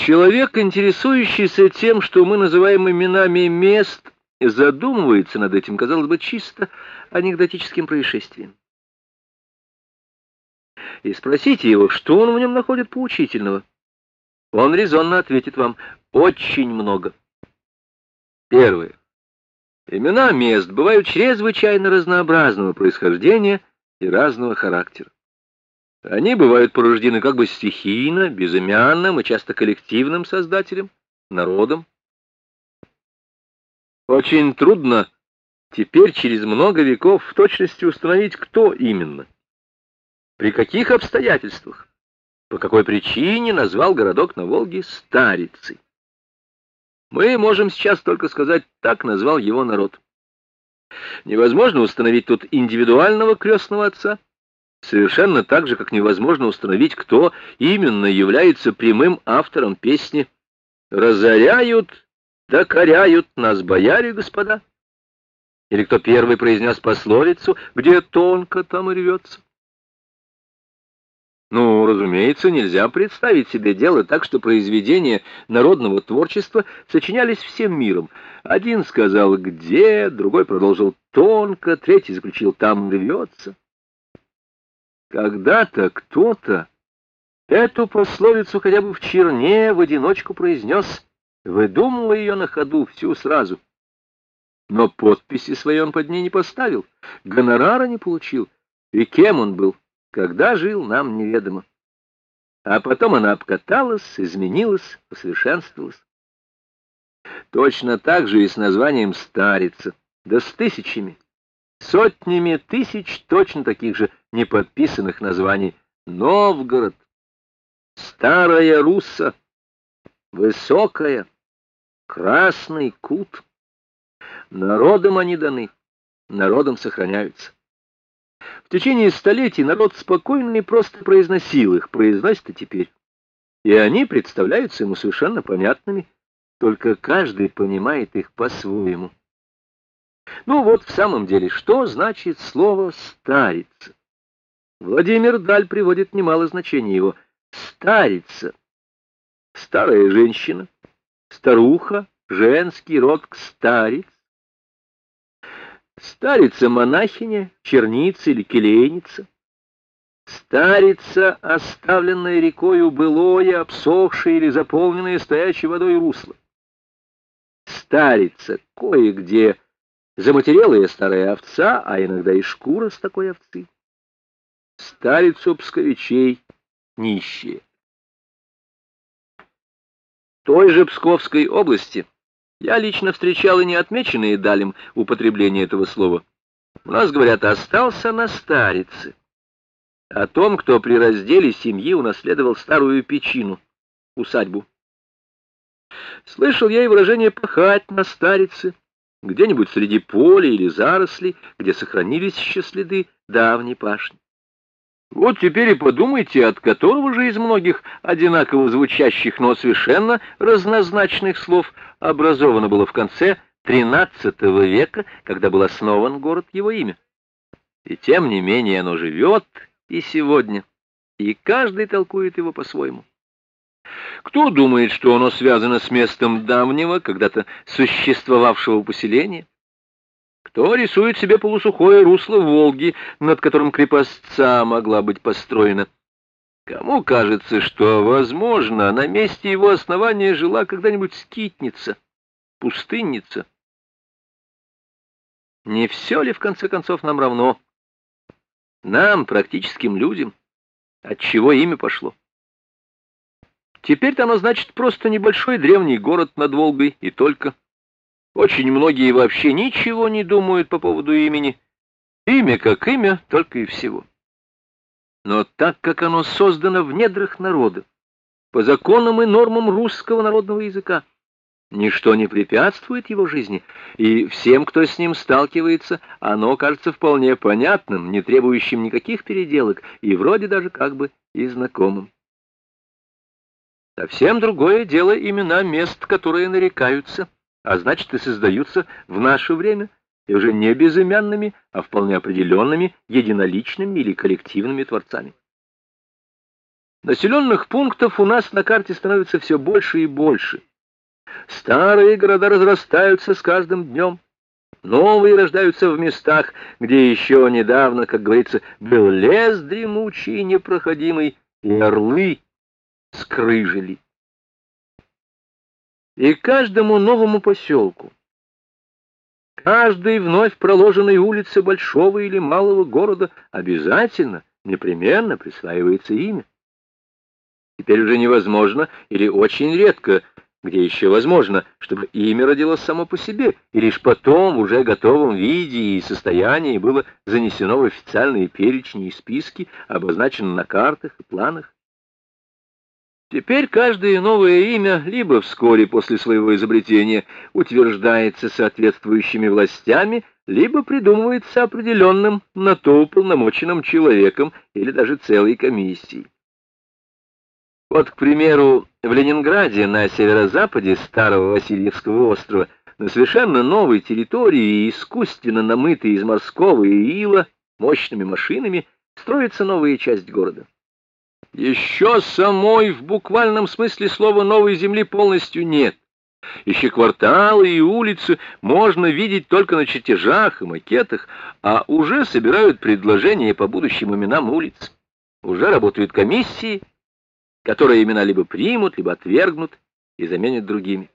Человек, интересующийся тем, что мы называем именами мест, задумывается над этим, казалось бы, чисто анекдотическим происшествием. И спросите его, что он в нем находит поучительного. Он резонно ответит вам «очень много». Первое. Имена мест бывают чрезвычайно разнообразного происхождения и разного характера. Они бывают порождены как бы стихийно, безымянным и часто коллективным создателем, народом. Очень трудно теперь через много веков в точности установить, кто именно, при каких обстоятельствах, по какой причине назвал городок на Волге Старицей. Мы можем сейчас только сказать, так назвал его народ. Невозможно установить тут индивидуального крестного отца, Совершенно так же, как невозможно установить, кто именно является прямым автором песни «Разоряют, докоряют нас бояре, господа». Или кто первый произнес пословицу «Где тонко, там и рвется». Ну, разумеется, нельзя представить себе дело так, что произведения народного творчества сочинялись всем миром. Один сказал «где», другой продолжил «тонко», третий заключил «там рвется». Когда-то кто-то эту пословицу хотя бы в черне в одиночку произнес, выдумывая ее на ходу всю сразу. Но подписи своей он под ней не поставил, гонорара не получил, и кем он был, когда жил, нам неведомо. А потом она обкаталась, изменилась, усовершенствовалась. Точно так же и с названием «Старица», да с тысячами, сотнями тысяч точно таких же неподписанных названий. Новгород, Старая Русса, Высокая, Красный Кут. Народом они даны, народом сохраняются. В течение столетий народ спокойно и просто произносил их, произносит и теперь. И они представляются ему совершенно понятными, только каждый понимает их по-своему. Ну вот в самом деле, что значит слово «старица»? Владимир Даль приводит немало значений его. Старица. Старая женщина. Старуха. Женский род старец. Старица-монахиня, черница или келейница. Старица, оставленная рекою былое, обсохшее или заполненное стоячей водой русло. Старица, кое-где заматерелая старая овца, а иногда и шкура с такой овцы. Старицу псковичей нищие. В той же Псковской области я лично встречал и не отмеченные далем употребление этого слова. У нас, говорят, остался на старице. О том, кто при разделе семьи унаследовал старую печину, усадьбу. Слышал я и выражение «пахать на старице», где-нибудь среди поля или зарослей, где сохранились еще следы давней пашни. Вот теперь и подумайте, от которого же из многих одинаково звучащих, но совершенно разнозначных слов образовано было в конце XIII века, когда был основан город его имя. И тем не менее оно живет и сегодня, и каждый толкует его по-своему. Кто думает, что оно связано с местом давнего, когда-то существовавшего поселения? Кто рисует себе полусухое русло Волги, над которым крепостца могла быть построена? Кому кажется, что, возможно, на месте его основания жила когда-нибудь скитница, пустынница? Не все ли, в конце концов, нам равно? Нам, практическим людям, от чего имя пошло? Теперь-то оно значит просто небольшой древний город над Волгой и только. Очень многие вообще ничего не думают по поводу имени. Имя как имя, только и всего. Но так как оно создано в недрах народа, по законам и нормам русского народного языка, ничто не препятствует его жизни, и всем, кто с ним сталкивается, оно кажется вполне понятным, не требующим никаких переделок, и вроде даже как бы и знакомым. Совсем другое дело имена мест, которые нарекаются, а значит и создаются в наше время, и уже не безымянными, а вполне определенными, единоличными или коллективными творцами. Населенных пунктов у нас на карте становится все больше и больше. Старые города разрастаются с каждым днем. Новые рождаются в местах, где еще недавно, как говорится, был лес дремучий и непроходимый, и орлы скрыжили. И каждому новому поселку, каждой вновь проложенной улице большого или малого города обязательно, непременно присваивается имя. Теперь уже невозможно или очень редко, где еще возможно, чтобы имя родилось само по себе, и лишь потом, в уже готовом виде и состоянии, было занесено в официальные перечни и списки, обозначено на картах и планах. Теперь каждое новое имя либо вскоре после своего изобретения утверждается соответствующими властями, либо придумывается определенным на то уполномоченным человеком или даже целой комиссией. Вот, к примеру, в Ленинграде на северо-западе старого Васильевского острова на совершенно новой территории, искусственно намытой из морского ила мощными машинами, строится новая часть города. Еще самой в буквальном смысле слова новой земли полностью нет. Еще кварталы и улицы можно видеть только на чертежах и макетах, а уже собирают предложения по будущим именам улиц. Уже работают комиссии, которые имена либо примут, либо отвергнут и заменят другими.